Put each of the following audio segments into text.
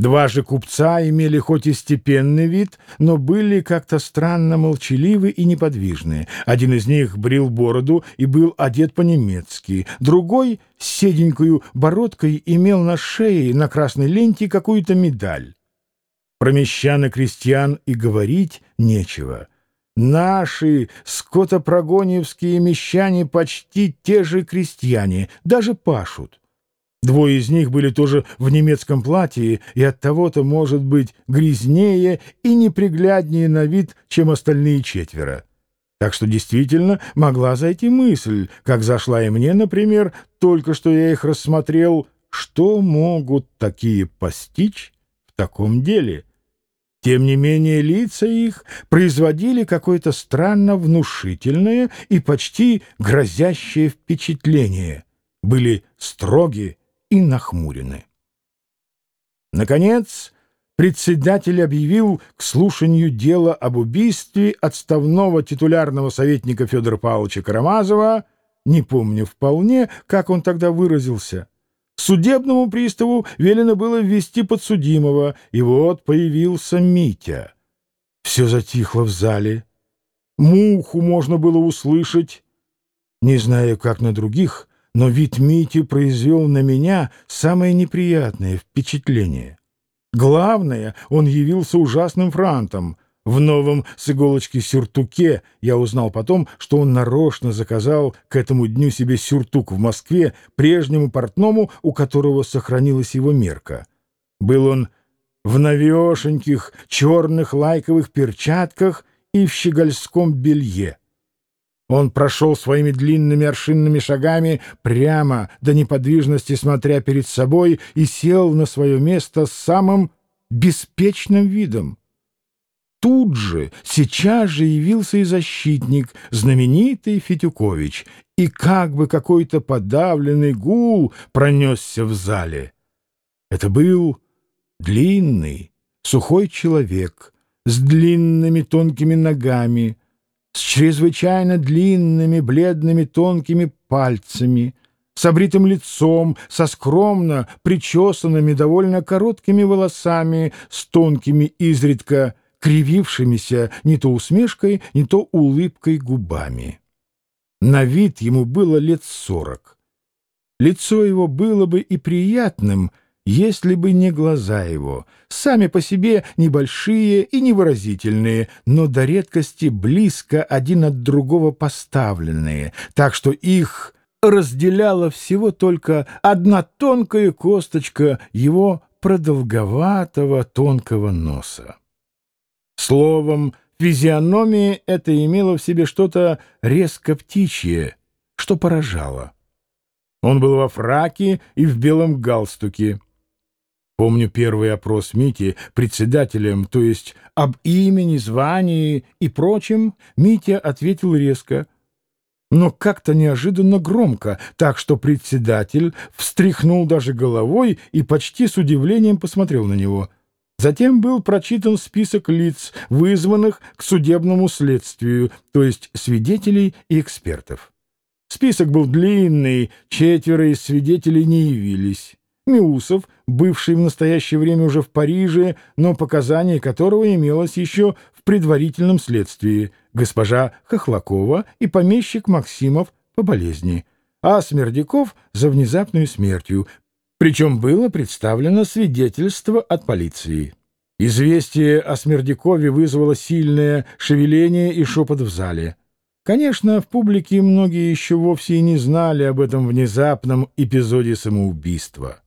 Два же купца имели хоть и степенный вид, но были как-то странно молчаливы и неподвижны. Один из них брил бороду и был одет по-немецки, другой с седенькою бородкой имел на шее на красной ленте какую-то медаль. Про мещан и крестьян и говорить нечего. Наши скотопрогоневские мещане почти те же крестьяне, даже пашут. Двое из них были тоже в немецком платье и от того-то, может быть, грязнее и непригляднее на вид, чем остальные четверо. Так что действительно могла зайти мысль, как зашла и мне, например, только что я их рассмотрел, что могут такие постичь в таком деле. Тем не менее лица их производили какое-то странно внушительное и почти грозящее впечатление, были строги, и нахмурены. Наконец, председатель объявил к слушанию дела об убийстве отставного титулярного советника Федора Павловича Карамазова, не помню вполне, как он тогда выразился. Судебному приставу велено было ввести подсудимого, и вот появился Митя. Все затихло в зале. Муху можно было услышать. Не знаю, как на других, но вид Мити произвел на меня самое неприятное впечатление. Главное, он явился ужасным франтом. В новом с иголочки сюртуке я узнал потом, что он нарочно заказал к этому дню себе сюртук в Москве прежнему портному, у которого сохранилась его мерка. Был он в новешеньких черных лайковых перчатках и в щегольском белье. Он прошел своими длинными аршинными шагами прямо до неподвижности, смотря перед собой, и сел на свое место с самым беспечным видом. Тут же, сейчас же явился и защитник, знаменитый Фетюкович, и как бы какой-то подавленный гул пронесся в зале. Это был длинный, сухой человек с длинными тонкими ногами, с чрезвычайно длинными, бледными, тонкими пальцами, с обритым лицом, со скромно причесанными, довольно короткими волосами, с тонкими, изредка кривившимися не то усмешкой, не то улыбкой губами. На вид ему было лет сорок. Лицо его было бы и приятным, если бы не глаза его, сами по себе небольшие и невыразительные, но до редкости близко один от другого поставленные, так что их разделяла всего только одна тонкая косточка его продолговатого тонкого носа. Словом, физиономия это имела в себе что-то резко птичье, что поражало. Он был во фраке и в белом галстуке. Помню первый опрос Мити председателем, то есть об имени, звании и прочем, Митя ответил резко, но как-то неожиданно громко, так что председатель встряхнул даже головой и почти с удивлением посмотрел на него. Затем был прочитан список лиц, вызванных к судебному следствию, то есть свидетелей и экспертов. Список был длинный, четверо из свидетелей не явились. Миусов, бывший в настоящее время уже в Париже, но показания которого имелось еще в предварительном следствии, госпожа Хохлакова и помещик Максимов по болезни, а Смердяков за внезапную смертью, причем было представлено свидетельство от полиции. Известие о Смердякове вызвало сильное шевеление и шепот в зале. Конечно, в публике многие еще вовсе и не знали об этом внезапном эпизоде самоубийства.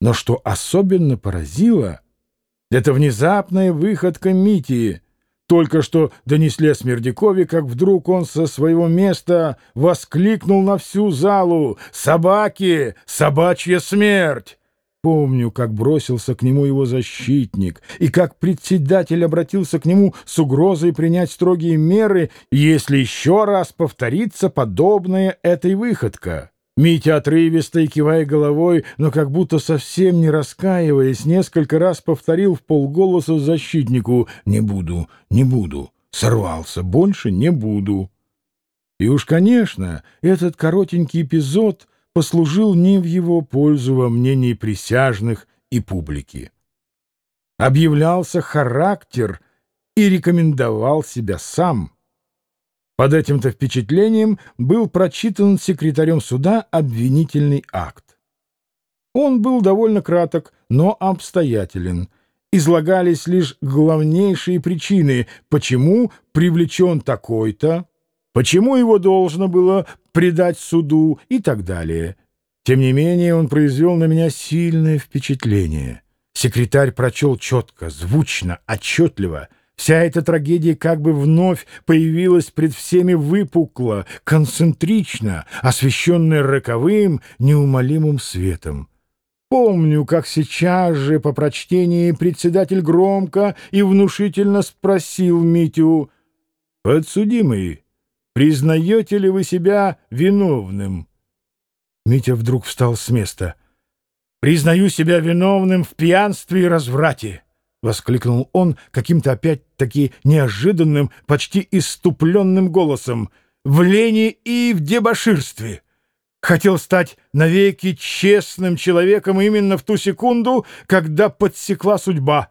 Но что особенно поразило, это внезапная выходка Митии. Только что донесли о Смердякове, как вдруг он со своего места воскликнул на всю залу «Собаки! Собачья смерть!» Помню, как бросился к нему его защитник, и как председатель обратился к нему с угрозой принять строгие меры, если еще раз повторится подобная этой выходка. Митя отрывисто и кивая головой, но как будто совсем не раскаиваясь, несколько раз повторил в полголоса защитнику «Не буду, не буду». Сорвался, больше не буду. И уж, конечно, этот коротенький эпизод послужил не в его пользу во мнении присяжных и публики. объявлялся характер и рекомендовал себя сам. Под этим-то впечатлением был прочитан секретарем суда обвинительный акт. Он был довольно краток, но обстоятелен. Излагались лишь главнейшие причины, почему привлечен такой-то, почему его должно было предать суду и так далее. Тем не менее, он произвел на меня сильное впечатление. Секретарь прочел четко, звучно, отчетливо. Вся эта трагедия как бы вновь появилась пред всеми выпукло, концентрично, освещенная роковым, неумолимым светом. Помню, как сейчас же по прочтении председатель громко и внушительно спросил Митю, «Подсудимый, признаете ли вы себя виновным?» Митя вдруг встал с места. «Признаю себя виновным в пьянстве и разврате!» — воскликнул он каким-то опять-таки неожиданным, почти иступленным голосом. «В лени и в дебоширстве!» хотел стать навеки честным человеком именно в ту секунду, когда подсекла судьба.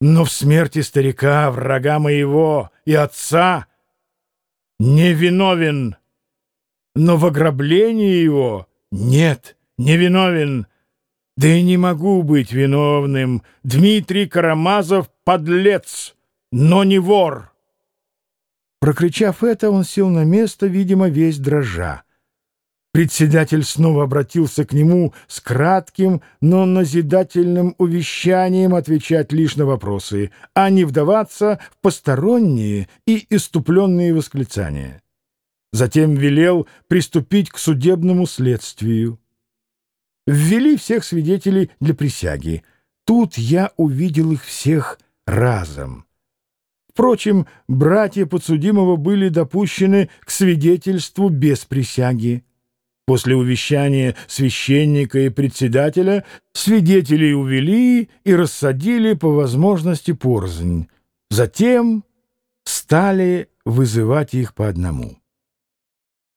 Но в смерти старика, врага моего и отца, не виновен, но в ограблении его нет, не виновен. Да и не могу быть виновным. Дмитрий Карамазов — подлец, но не вор. Прокричав это, он сел на место, видимо, весь дрожа. Председатель снова обратился к нему с кратким, но назидательным увещанием отвечать лишь на вопросы, а не вдаваться в посторонние и иступленные восклицания. Затем велел приступить к судебному следствию. Ввели всех свидетелей для присяги. Тут я увидел их всех разом. Впрочем, братья подсудимого были допущены к свидетельству без присяги. После увещания священника и председателя свидетелей увели и рассадили по возможности порознь. Затем стали вызывать их по одному.